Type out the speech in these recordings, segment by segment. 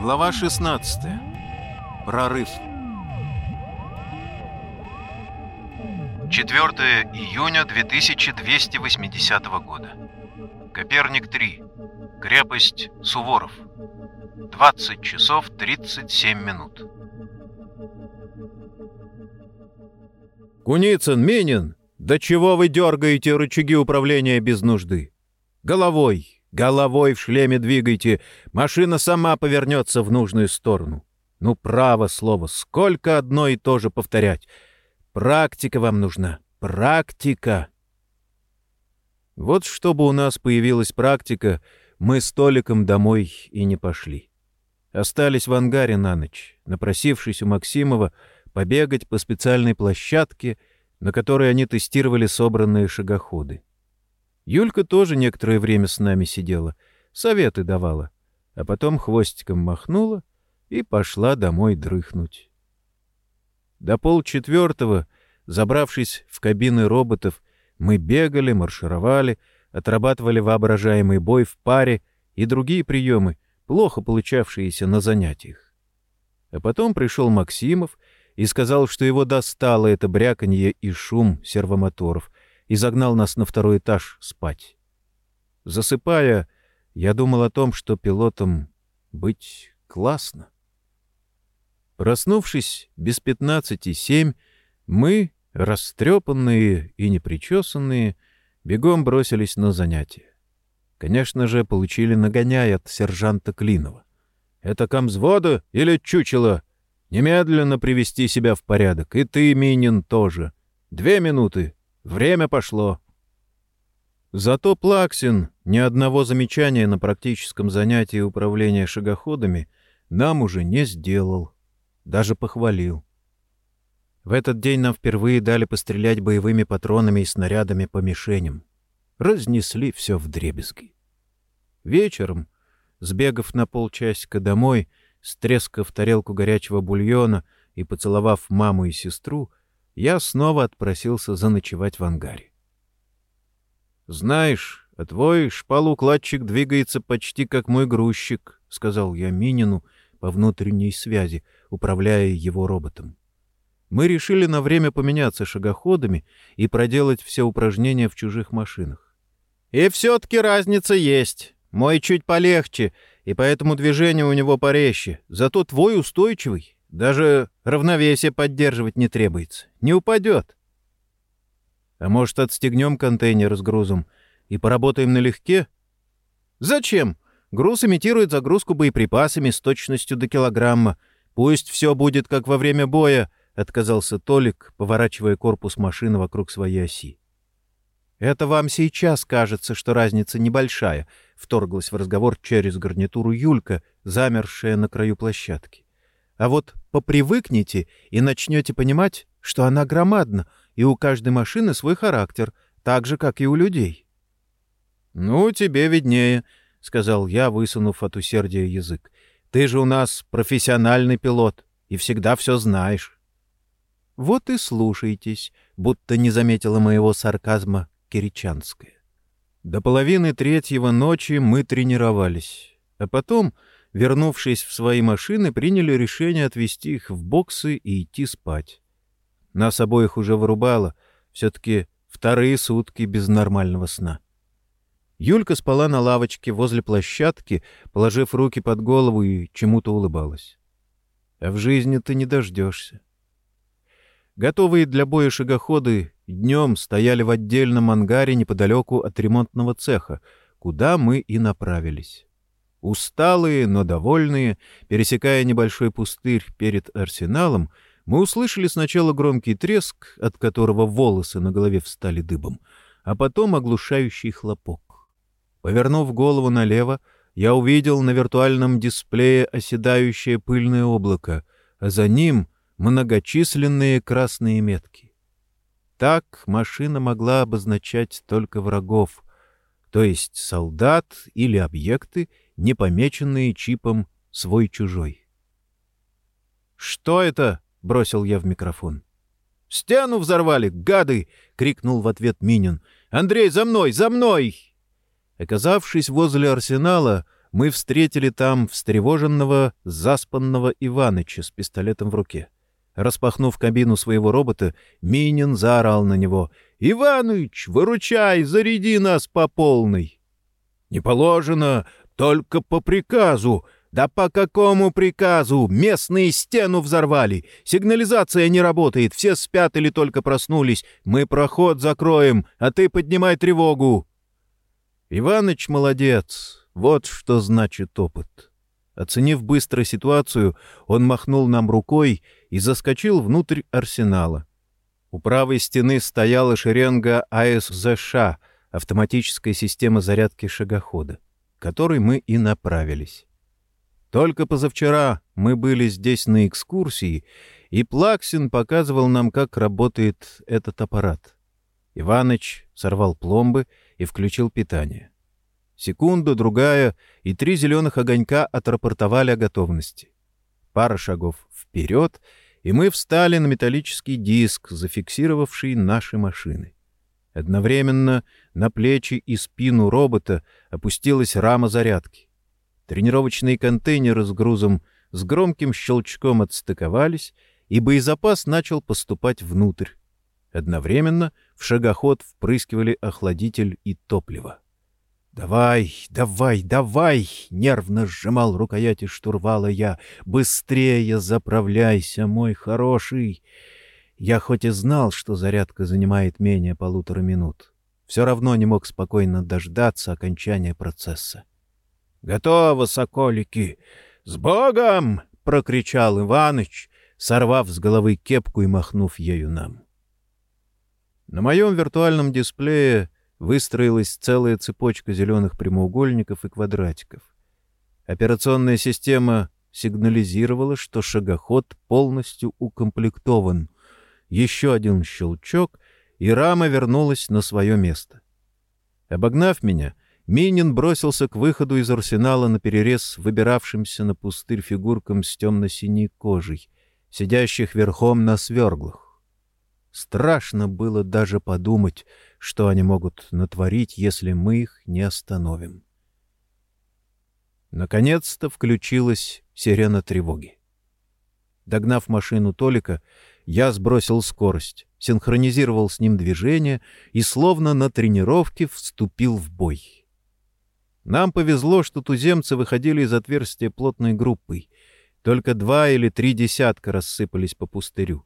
Глава 16. Прорыв. 4 июня 2280 года. Коперник 3. Крепость Суворов. 20 часов 37 минут. Куницын, Минин, да чего вы дергаете рычаги управления без нужды? Головой, Головой в шлеме двигайте, машина сама повернется в нужную сторону. Ну, право слово, сколько одно и то же повторять. Практика вам нужна, практика. Вот чтобы у нас появилась практика, мы с Толиком домой и не пошли. Остались в ангаре на ночь, напросившись у Максимова побегать по специальной площадке, на которой они тестировали собранные шагоходы. Юлька тоже некоторое время с нами сидела, советы давала, а потом хвостиком махнула и пошла домой дрыхнуть. До полчетвертого, забравшись в кабины роботов, мы бегали, маршировали, отрабатывали воображаемый бой в паре и другие приемы, плохо получавшиеся на занятиях. А потом пришел Максимов и сказал, что его достало это бряканье и шум сервомоторов, и загнал нас на второй этаж спать. Засыпая, я думал о том, что пилотом быть классно. Проснувшись без пятнадцати семь, мы, растрепанные и непричесанные, бегом бросились на занятия. Конечно же, получили нагоняй от сержанта Клинова. «Это комзвода или чучело? Немедленно привести себя в порядок. И ты, Минин, тоже. Две минуты. Время пошло. Зато Плаксин ни одного замечания на практическом занятии управления шагоходами нам уже не сделал, даже похвалил. В этот день нам впервые дали пострелять боевыми патронами и снарядами по мишеням. Разнесли все в дребезги. Вечером, сбегав на полчасика домой, стрескав тарелку горячего бульона и поцеловав маму и сестру, я снова отпросился заночевать в ангаре. «Знаешь, а твой шпалукладчик двигается почти как мой грузчик», — сказал я Минину по внутренней связи, управляя его роботом. Мы решили на время поменяться шагоходами и проделать все упражнения в чужих машинах. «И все-таки разница есть. Мой чуть полегче, и поэтому движение у него порезче. Зато твой устойчивый. Даже равновесие поддерживать не требуется. Не упадет. А может, отстегнем контейнер с грузом и поработаем налегке? Зачем? Груз имитирует загрузку боеприпасами с точностью до килограмма. Пусть все будет как во время боя, — отказался Толик, поворачивая корпус машины вокруг своей оси. «Это вам сейчас кажется, что разница небольшая», — вторглась в разговор через гарнитуру Юлька, замершая на краю площадки. А вот попривыкните и начнете понимать, что она громадна, и у каждой машины свой характер, так же, как и у людей. — Ну, тебе виднее, — сказал я, высунув от усердия язык. — Ты же у нас профессиональный пилот и всегда все знаешь. — Вот и слушайтесь, будто не заметила моего сарказма Киричанская. До половины третьего ночи мы тренировались, а потом вернувшись в свои машины, приняли решение отвезти их в боксы и идти спать. Нас обоих уже вырубало, все-таки вторые сутки без нормального сна. Юлька спала на лавочке возле площадки, положив руки под голову и чему-то улыбалась. А в жизни ты не дождешься. Готовые для боя шагоходы днем стояли в отдельном ангаре неподалеку от ремонтного цеха, куда мы и направились. Усталые, но довольные, пересекая небольшой пустырь перед арсеналом, мы услышали сначала громкий треск, от которого волосы на голове встали дыбом, а потом оглушающий хлопок. Повернув голову налево, я увидел на виртуальном дисплее оседающее пыльное облако, а за ним многочисленные красные метки. Так машина могла обозначать только врагов, то есть солдат или объекты, не помеченные чипом «свой-чужой». «Что это?» — бросил я в микрофон. «Стену взорвали, гады!» — крикнул в ответ Минин. «Андрей, за мной, за мной!» Оказавшись возле арсенала, мы встретили там встревоженного, заспанного Иваныча с пистолетом в руке. Распахнув кабину своего робота, Минин заорал на него. «Иваныч, выручай, заряди нас по полной!» «Не положено, только по приказу!» «Да по какому приказу? Местные стену взорвали! Сигнализация не работает, все спят или только проснулись. Мы проход закроем, а ты поднимай тревогу!» Иваныч молодец, вот что значит опыт. Оценив быстро ситуацию, он махнул нам рукой и заскочил внутрь арсенала. У правой стены стояла шеренга АСЗШ, автоматическая система зарядки шагохода, которой мы и направились. Только позавчера мы были здесь на экскурсии, и Плаксин показывал нам, как работает этот аппарат. Иваныч сорвал пломбы и включил питание. Секунду, другая, и три зеленых огонька отрапортовали о готовности. Пара шагов вперед, и мы встали на металлический диск, зафиксировавший наши машины. Одновременно на плечи и спину робота опустилась рама зарядки. Тренировочные контейнеры с грузом с громким щелчком отстыковались, и боезапас начал поступать внутрь. Одновременно в шагоход впрыскивали охладитель и топливо. «Давай, давай, давай!» — нервно сжимал рукояти штурвала я. «Быстрее заправляйся, мой хороший!» Я хоть и знал, что зарядка занимает менее полутора минут, все равно не мог спокойно дождаться окончания процесса. «Готово, соколики! С Богом!» — прокричал Иваныч, сорвав с головы кепку и махнув ею нам. На моем виртуальном дисплее выстроилась целая цепочка зеленых прямоугольников и квадратиков. Операционная система сигнализировала, что шагоход полностью укомплектован. Еще один щелчок, и рама вернулась на свое место. Обогнав меня, Минин бросился к выходу из арсенала на перерез выбиравшимся на пустырь фигуркам с темно-синей кожей, сидящих верхом на сверглах. Страшно было даже подумать, что они могут натворить, если мы их не остановим. Наконец-то включилась сирена тревоги. Догнав машину Толика, я сбросил скорость, синхронизировал с ним движение и словно на тренировке вступил в бой. Нам повезло, что туземцы выходили из отверстия плотной группой. Только два или три десятка рассыпались по пустырю.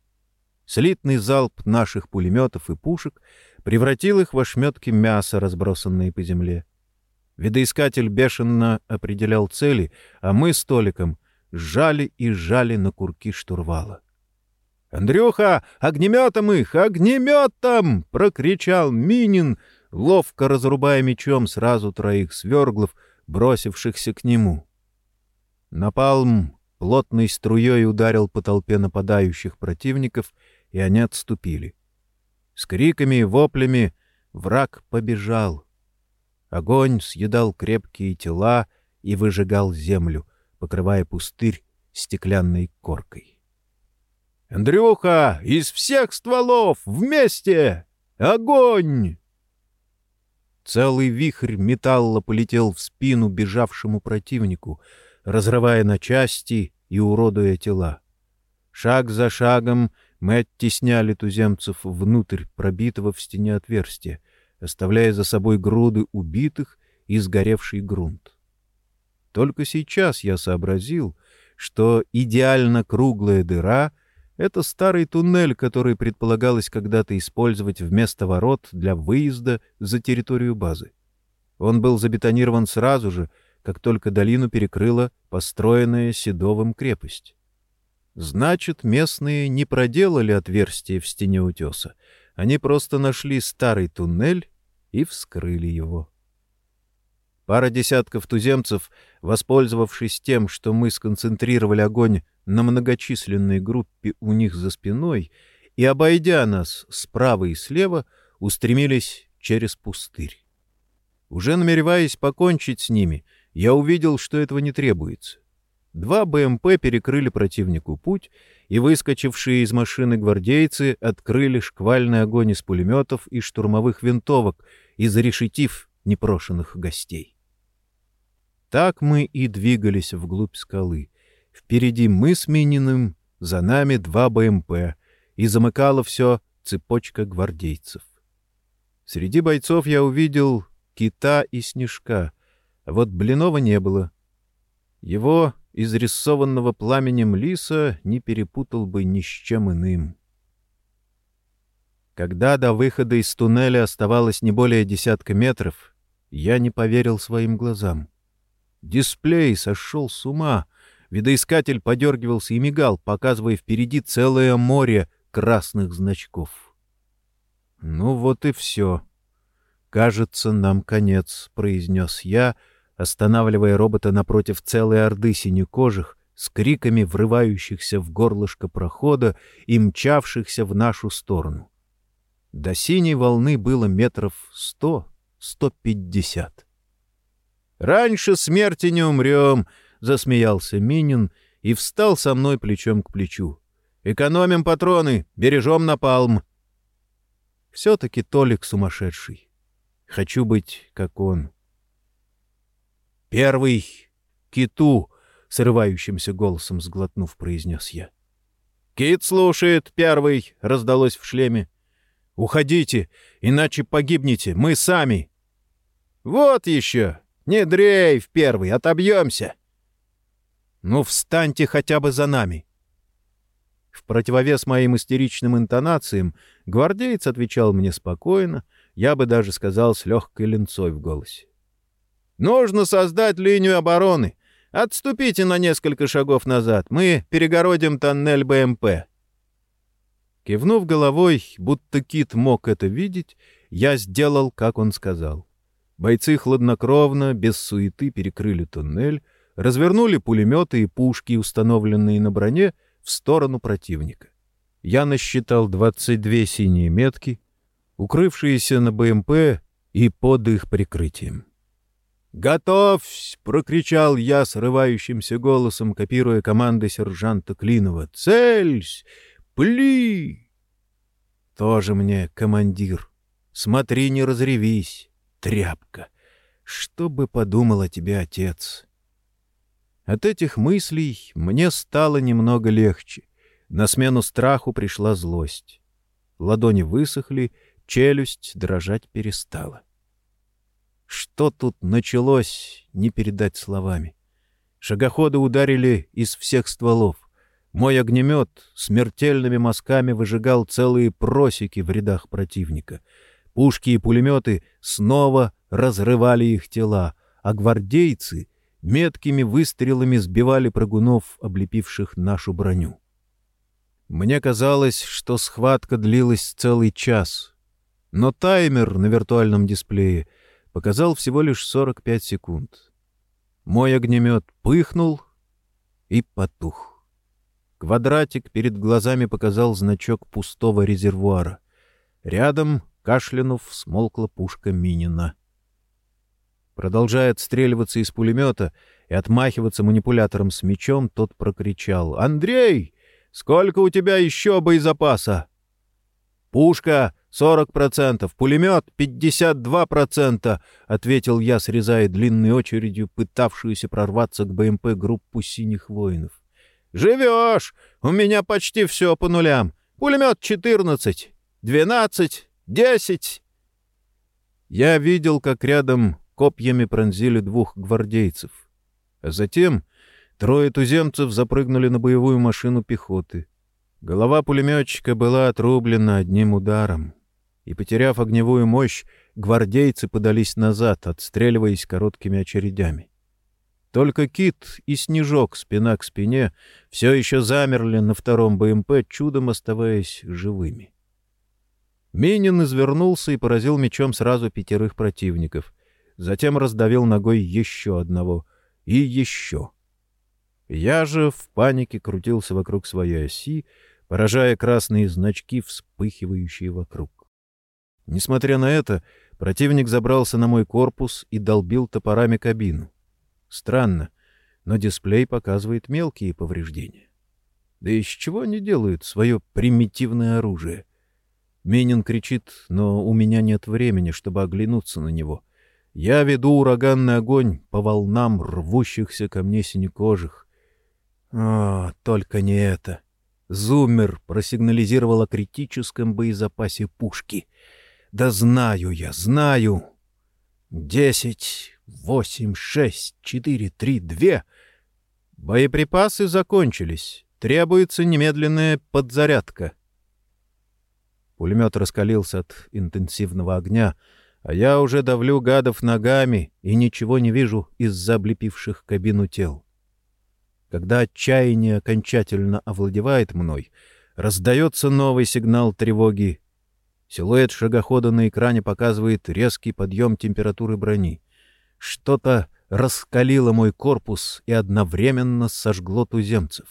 Слитный залп наших пулеметов и пушек превратил их в ошметки мяса, разбросанные по земле. Видоискатель бешено определял цели, а мы с Толиком сжали и сжали на курки штурвала. «Андрюха, огнеметом их! Огнеметом!» — прокричал Минин, ловко разрубая мечом сразу троих сверглов, бросившихся к нему. Напалм плотной струей ударил по толпе нападающих противников — и они отступили. С криками и воплями враг побежал. Огонь съедал крепкие тела и выжигал землю, покрывая пустырь стеклянной коркой. «Андрюха, из всех стволов вместе! Огонь!» Целый вихрь металла полетел в спину бежавшему противнику, разрывая на части и уродуя тела. Шаг за шагом мы оттесняли туземцев внутрь пробитого в стене отверстия, оставляя за собой груды убитых и сгоревший грунт. Только сейчас я сообразил, что идеально круглая дыра — это старый туннель, который предполагалось когда-то использовать вместо ворот для выезда за территорию базы. Он был забетонирован сразу же, как только долину перекрыла построенная Седовым крепость. Значит, местные не проделали отверстие в стене утеса. Они просто нашли старый туннель и вскрыли его. Пара десятков туземцев, воспользовавшись тем, что мы сконцентрировали огонь на многочисленной группе у них за спиной, и, обойдя нас справа и слева, устремились через пустырь. Уже намереваясь покончить с ними, я увидел, что этого не требуется. Два БМП перекрыли противнику путь, и выскочившие из машины гвардейцы открыли шквальный огонь из пулеметов и штурмовых винтовок, изрешетив непрошенных гостей. Так мы и двигались вглубь скалы. Впереди мы с Мининым, за нами два БМП, и замыкала все цепочка гвардейцев. Среди бойцов я увидел кита и снежка, а вот Блинова не было. Его, изрисованного пламенем лиса, не перепутал бы ни с чем иным. Когда до выхода из туннеля оставалось не более десятка метров, я не поверил своим глазам. Дисплей сошел с ума. Видоискатель подергивался и мигал, показывая впереди целое море красных значков. «Ну вот и все. Кажется, нам конец», — произнес я, останавливая робота напротив целой орды синекожих, с криками врывающихся в горлышко прохода и мчавшихся в нашу сторону. До синей волны было метров сто, сто пятьдесят. «Раньше смерти не умрем!» — засмеялся Минин и встал со мной плечом к плечу. «Экономим патроны, бережем напалм!» Все-таки Толик сумасшедший. Хочу быть, как он. «Первый — киту!» — срывающимся голосом сглотнув, произнес я. «Кит слушает, первый!» — раздалось в шлеме. Уходите, иначе погибнете, мы сами. Вот еще, не дрейф первый, отобьемся. Ну, встаньте хотя бы за нами. В противовес моим истеричным интонациям гвардеец отвечал мне спокойно, я бы даже сказал с легкой ленцой в голосе. «Нужно создать линию обороны. Отступите на несколько шагов назад. Мы перегородим тоннель БМП. Кивнув головой, будто кит мог это видеть, я сделал, как он сказал. Бойцы хладнокровно, без суеты перекрыли туннель, развернули пулеметы и пушки, установленные на броне, в сторону противника. Я насчитал 22 синие метки, укрывшиеся на БМП и под их прикрытием. «Готовься!» — прокричал я срывающимся голосом, копируя команды сержанта Клинова. «Цельсь! Пли! Тоже мне командир. Смотри, не разревись, тряпка. Что бы подумал о тебе отец? От этих мыслей мне стало немного легче. На смену страху пришла злость. Ладони высохли, челюсть дрожать перестала. Что тут началось, не передать словами. Шагоходы ударили из всех стволов. Мой огнемет смертельными мазками выжигал целые просеки в рядах противника. Пушки и пулеметы снова разрывали их тела, а гвардейцы меткими выстрелами сбивали прыгунов, облепивших нашу броню. Мне казалось, что схватка длилась целый час, но таймер на виртуальном дисплее показал всего лишь 45 секунд. Мой огнемет пыхнул и потух. Квадратик перед глазами показал значок пустого резервуара. Рядом, кашлянув, смолкла пушка Минина. Продолжая отстреливаться из пулемета и отмахиваться манипулятором с мечом, тот прокричал. «Андрей, сколько у тебя еще боезапаса?» «Пушка — сорок процентов, пулемет — пятьдесят два процента», — ответил я, срезая длинной очередью пытавшуюся прорваться к БМП группу синих воинов. «Живешь! У меня почти все по нулям. Пулемет 14, 12, 10». Я видел, как рядом копьями пронзили двух гвардейцев. А затем трое туземцев запрыгнули на боевую машину пехоты. Голова пулеметчика была отрублена одним ударом. И, потеряв огневую мощь, гвардейцы подались назад, отстреливаясь короткими очередями. Только Кит и Снежок спина к спине все еще замерли на втором БМП, чудом оставаясь живыми. Минин извернулся и поразил мечом сразу пятерых противников. Затем раздавил ногой еще одного. И еще. Я же в панике крутился вокруг своей оси, поражая красные значки, вспыхивающие вокруг. Несмотря на это, противник забрался на мой корпус и долбил топорами кабину. Странно, но дисплей показывает мелкие повреждения. Да из чего они делают свое примитивное оружие? Менин кричит, но у меня нет времени, чтобы оглянуться на него. Я веду ураганный огонь по волнам рвущихся ко мне синекожих. О, только не это. Зуммер просигнализировал о критическом боезапасе пушки. Да знаю я, знаю. Десять, восемь, шесть, четыре, три, две. Боеприпасы закончились. Требуется немедленная подзарядка. Пулемет раскалился от интенсивного огня, а я уже давлю гадов ногами и ничего не вижу из-за облепивших кабину тел. Когда отчаяние окончательно овладевает мной, раздается новый сигнал тревоги. Силуэт шагохода на экране показывает резкий подъем температуры брони. Что-то раскалило мой корпус и одновременно сожгло туземцев.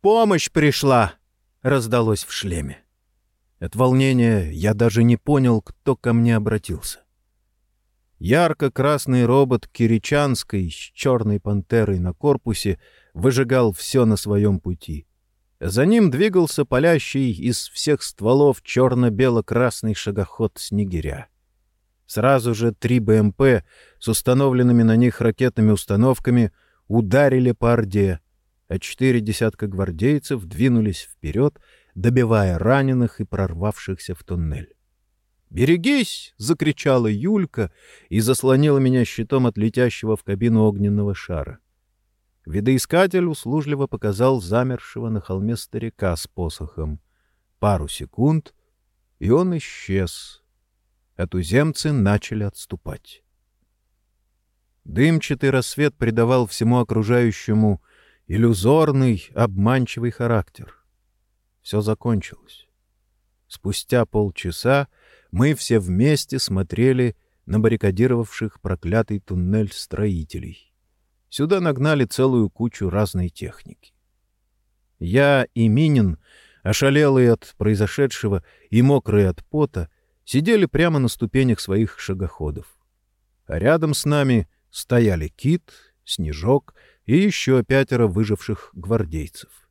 «Помощь пришла!» — раздалось в шлеме. От волнения я даже не понял, кто ко мне обратился. Ярко-красный робот Киричанской с черной пантерой на корпусе выжигал все на своем пути. За ним двигался палящий из всех стволов черно-бело-красный шагоход Снегиря. Сразу же три БМП с установленными на них ракетными установками ударили по Орде, а четыре десятка гвардейцев двинулись вперед — добивая раненых и прорвавшихся в туннель. «Берегись!» — закричала Юлька и заслонила меня щитом от летящего в кабину огненного шара. Видоискатель услужливо показал замершего на холме старика с посохом. Пару секунд, и он исчез. А туземцы начали отступать. Дымчатый рассвет придавал всему окружающему иллюзорный, обманчивый характер. Все закончилось. Спустя полчаса мы все вместе смотрели на баррикадировавших проклятый туннель строителей. Сюда нагнали целую кучу разной техники. Я и Минин, ошалелые от произошедшего и мокрые от пота, сидели прямо на ступенях своих шагоходов. А рядом с нами стояли Кит, Снежок и еще пятеро выживших гвардейцев.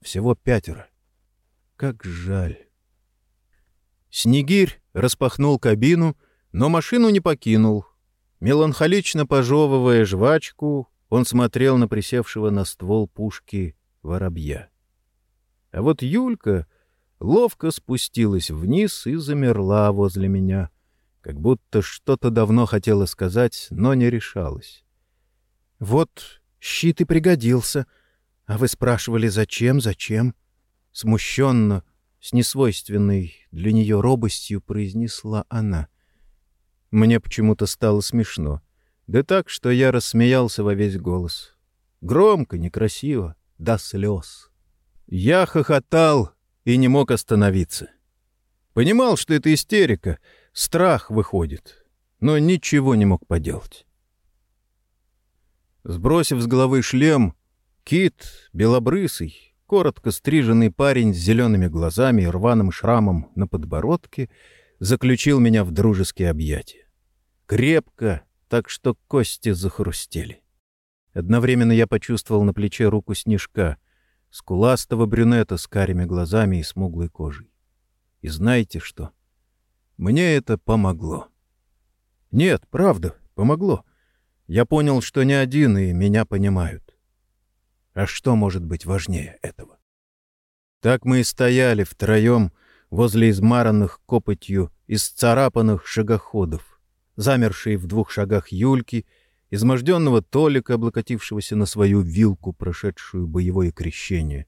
Всего пятеро. Как жаль. Снегирь распахнул кабину, но машину не покинул. Меланхолично пожевывая жвачку, он смотрел на присевшего на ствол пушки воробья. А вот Юлька ловко спустилась вниз и замерла возле меня, как будто что-то давно хотела сказать, но не решалась. — Вот щит и пригодился, «А вы спрашивали, зачем, зачем?» Смущенно, с несвойственной для нее робостью произнесла она. Мне почему-то стало смешно. Да так, что я рассмеялся во весь голос. Громко, некрасиво, до слез. Я хохотал и не мог остановиться. Понимал, что это истерика, страх выходит, но ничего не мог поделать. Сбросив с головы шлем, Кит, белобрысый, коротко стриженный парень с зелеными глазами и рваным шрамом на подбородке, заключил меня в дружеские объятия. Крепко, так что кости захрустели. Одновременно я почувствовал на плече руку снежка, скуластого брюнета с карими глазами и смуглой кожей. И знаете что? Мне это помогло. Нет, правда, помогло. Я понял, что не один, и меня понимают. А что может быть важнее этого? Так мы и стояли втроем возле измаранных копотью исцарапанных шагоходов, замершие в двух шагах Юльки, изможденного Толика, облокотившегося на свою вилку, прошедшую боевое крещение,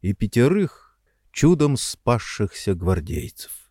и пятерых чудом спасшихся гвардейцев.